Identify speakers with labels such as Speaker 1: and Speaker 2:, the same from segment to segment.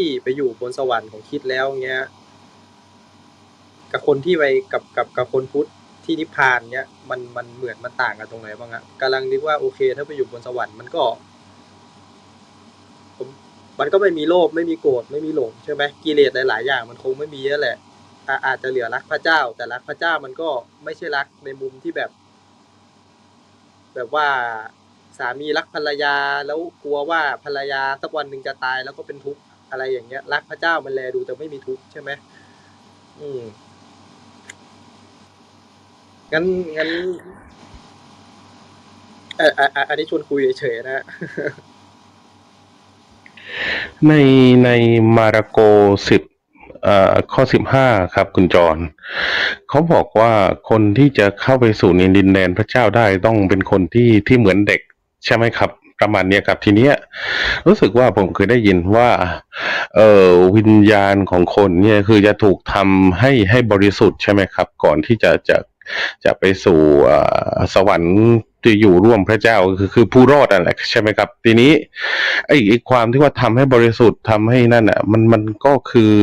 Speaker 1: ที่ไปอยู่บนสวรรค์ของคิดแล้วเงี้ย กับคนที่ไปกับกับกับคนพุทธที่นิพพานเนี้ยมันมันเหมือนมันต่างกันตรงไหนบ้างอะกำลังนึกว่าโอเค ถ้าไปอยู่บนสวรรค์มันก็มมันก็ไม่มีโลภไม่มีโกรธไม่มีหลงใช่ไหมกิเลสหลายๆอย่าง มันคงไม่มีแล้วแหละอาอาจจะเหลือรักพระเจ้า แต่รักพระเจ้ามันก็ไม่ใช่รักในมุมที่แบบ แบบว่าสามีรักภรรยาแล้วกลัวว่าภรรยาสักวันหนึ่งจะตายแล้วก็เป็นทุกข์ อะไรอย่างเงี้ย รักพระเจ้ามันแลดูแต่ไม่มีทุกข์ใช่ไหมอืมงั้นงั้นเอออะอะอันนี้ชวนคุยเฉยๆนะฮะ
Speaker 2: ในในมาระโกสิบข้อสิบห้าครับ คุณจรเขาบอกว่าคนที่จะเข้าไปสู่ในดินแดนพระเจ้าได้ต้องเป็นคนที่ที่เหมือนเด็ก ใช่ไหมครับ ประมาณนี้ครับทีเนี้ยรู้สึกว่าผมเคยได้ยินว่า เออวิญญาณของคนเนี่ยคือจะถูกทำให้ให้บริสุทธิ์ใช่ไหมครับ ก่อนที่จะจะจะไปสู่สวรรค์ที่อยู่ร่วมพระเจ้าคือคือผู้รอดนั่นแหละใช่ไหมครับ ทีนี้ไอ้ไอ้ความที่ว่าทำให้บริสุทธิ์ทำให้นั่นอะมันมันก็คือ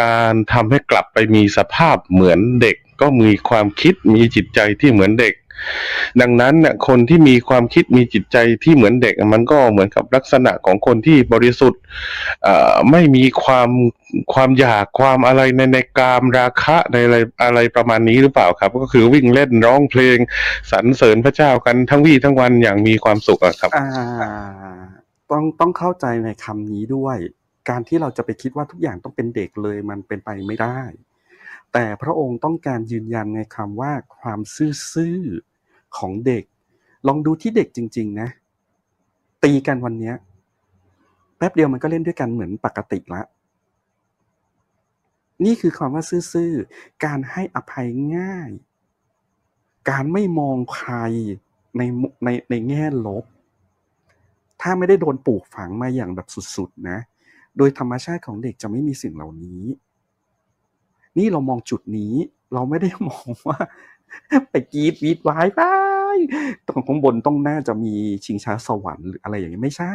Speaker 2: การทำให้กลับไปมีสภาพเหมือนเด็ก ก็มีความคิดมีจิตใจที่เหมือนเด็ก ดังนั้นเนี่ยคนที่มีความคิดมีจิตใจที่เหมือนเด็กมันก็เหมือนกับลักษณะของคนที่บริสุทธิ์ไม่มีความความอยากความอะไรในในกามราคะในอะไรอะไรประมาณนี้หรือเปล่าครับ ก็คือวิ่งเล่นร้องเพลงสรรเสริญพระเจ้ากันทั้งวี่ทั้งวันอย่างมีความสุขครับ
Speaker 3: ต้องต้องเข้าใจในคำนี้ด้วย การที่เราจะไปคิดว่าทุกอย่างต้องเป็นเด็กเลยมันเป็นไปไม่ได้ แต่พระองค์ต้องการยืนยันในคำว่าความซื่อ ของเด็ก ลองดูที่เด็กจริง ๆ นะ ตีกันวันเนี้ยแป๊บเดียวมันก็เล่นด้วยกันเหมือนปกติละ นี่คือความว่าซื่อๆ การให้อภัยง่าย การไม่มองใครในในในแง่ลบ ถ้าไม่ได้โดนปลูกฝังมาอย่างแบบสุดๆนะ โดยธรรมชาติของเด็กจะไม่มีสิ่งเหล่านี้ นี่เรามองจุดนี้ เราไม่ได้มองว่า ไปกรีดวีดวายไปตรงข้างบนต้องน่าจะมีชิงช้าสวรรค์หรืออะไรอย่างนี้ไม่ใช่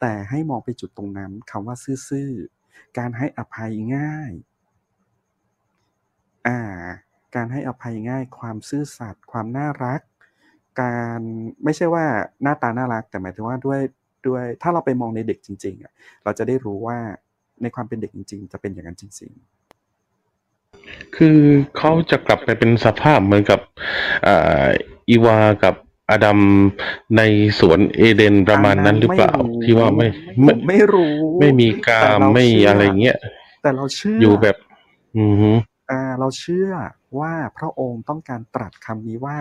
Speaker 3: แต่ให้มองไปจุดตรงนั้นคำว่าซื่อๆการให้อภัยง่าย อ่า การให้อภัยง่าย ความซื่อสัตย์ความน่ารัก การไม่ใช่ว่าหน้าตาน่ารัก แต่หมายถึงว่าด้วยด้วยถ้าเราไปมองในเด็กจริง ๆอะเราจะได้รู้ว่าในความเป็นเด็กจริง ๆ จะเป็นอย่างนั้นจริง ๆ
Speaker 2: คือเขาจะกลับไปเป็นสภาพเหมือนกับอ่าอีวากับอดัมในสวนเอเดน
Speaker 3: ๆ
Speaker 2: ประมาณนั้นหรือเปล่า
Speaker 3: อันนั้นไม่รู้
Speaker 2: ที่ว่าไม่
Speaker 3: ผ
Speaker 2: ไม่
Speaker 3: มไม่รู้
Speaker 2: ไม่มีกา
Speaker 3: แต่
Speaker 2: ม
Speaker 3: เรา
Speaker 2: ไม่
Speaker 3: เชื่ออ
Speaker 2: อะไรเงี้ย
Speaker 3: แต่เราเชื่อ
Speaker 2: อยู่แบบ อือฮึ
Speaker 3: อ่า เราเชื่อว่าพระองค์ต้องการตรัสคำนี้ว่า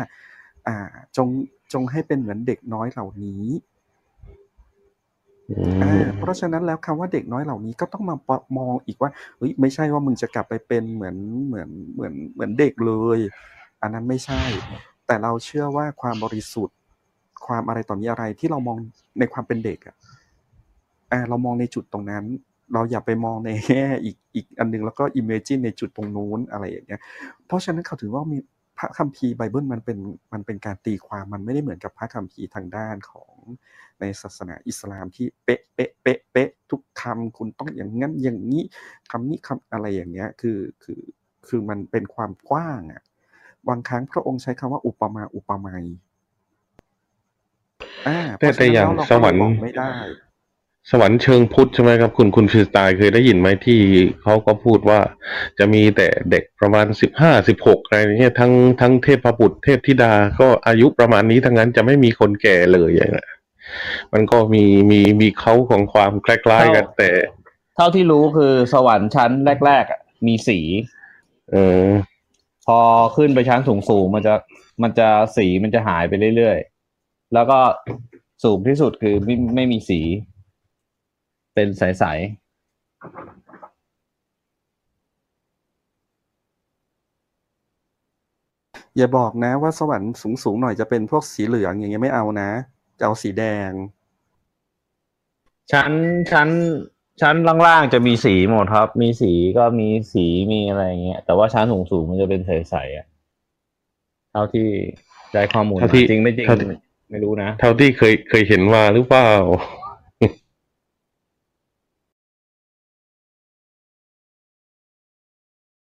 Speaker 3: อ่าจงจงให้เป็นเหมือนเด็กน้อยเหล่านี้
Speaker 2: อื
Speaker 3: อ่าม เพราะฉะนั้นแล้วคำว่าเด็กน้อยเหล่านี้ก็ต้องมาปะมองอีกว่าเฮ้ยไม่ใช่ว่ามึงจะกลับไปเป็นเหมือนเหมือนเหมือนเหมือนเด็กเลย อันนั้นไม่ใช่ แต่เราเชื่อว่าความบริสุทธิ์ ความอะไรต่อมีอะไรที่เรามองในความเป็นเด็กอะอ่าเรามองในจุดตรงนั้น เราอย่าไปมองในแง่อีกอีกอันหนึงแล้วก็อิมเมจินในจุดตรงนู้นอะไรอย่างเงี้ย เพราะฉะนั้นเขาถือว่ามีพระคัมภีร์ไบเบิลมันเป็นมันเป็นการตีความมันไม่ได้เหมือนกับพระคัมภีร์ทางด้านของ ในศาสนาอิสลามที่เป๊ะเป๊ะเป๊ะเป๊ะทุกคำคุณต้องอย่างนั้นอย่างนี้คำนี้คำอะไรอย่างเงี้ยคือคือคือมันเป็นความกว้างอะบางครั้งพระองค์ใช้คำว่าอุปมาอุปไมยอ่าเพ
Speaker 2: แต่
Speaker 3: ราะ
Speaker 2: แต่
Speaker 3: ฉะนั้น
Speaker 2: อย่าง
Speaker 3: แล้วเรา
Speaker 2: ส
Speaker 3: ก็
Speaker 2: ว
Speaker 3: เล
Speaker 2: ร
Speaker 3: ย
Speaker 2: รค์
Speaker 3: บอกไม่ได้
Speaker 2: สวรรค์เชิงพุทธใช่ไหมครับ คุณคุณฟรีสไตล์เคยได้ยินไหมที่เขาก็พูดว่าจะมีแต่เด็กประมาณสิบห้าสิบหกอะไรเงี้ยทั้งทั้งเทพบุตรเทพธิดาก็อายุประมาณนี้ทั้งนั้นจะไม่มีคนแก่เลยอย่างเงี้ยมันก็มีมีมีเขาของความคล้ายๆกันแต่
Speaker 4: เท่าที่รู้คือสวรรค์ชั้นแรกๆอะมีสี
Speaker 2: เออ
Speaker 4: พอขึ้นไปชั้นสูงๆมันจะมันจะสีมันจะหายไปเรื่อยๆ แล้วก็สูงที่สุดคือไม่ไม่มีสี เป็นใส
Speaker 3: อย่าบอกนะว่าสวรรค์สูงสูงๆหน่อยจะเป็นพวกสีเหลืองอย่างเงี้ยไม่เอานะ จะเอาสีแดง
Speaker 4: ๆชั้นชั้นชั้นล่างๆจะมีสีหมดครับ มีสีก็มีสีมีอะไรอย่างเงี้ย แต่ว่าชั้นสูงๆมันจะเป็นใสๆอะเท่าที่ได้ข้อมูล
Speaker 2: เท่า
Speaker 4: มา
Speaker 2: ที่
Speaker 4: จริงไม่จริง
Speaker 2: เท่าที่
Speaker 4: ไม่รู้นะ
Speaker 2: เท่าที่เคยเคยเห็นมาหรือเปล่า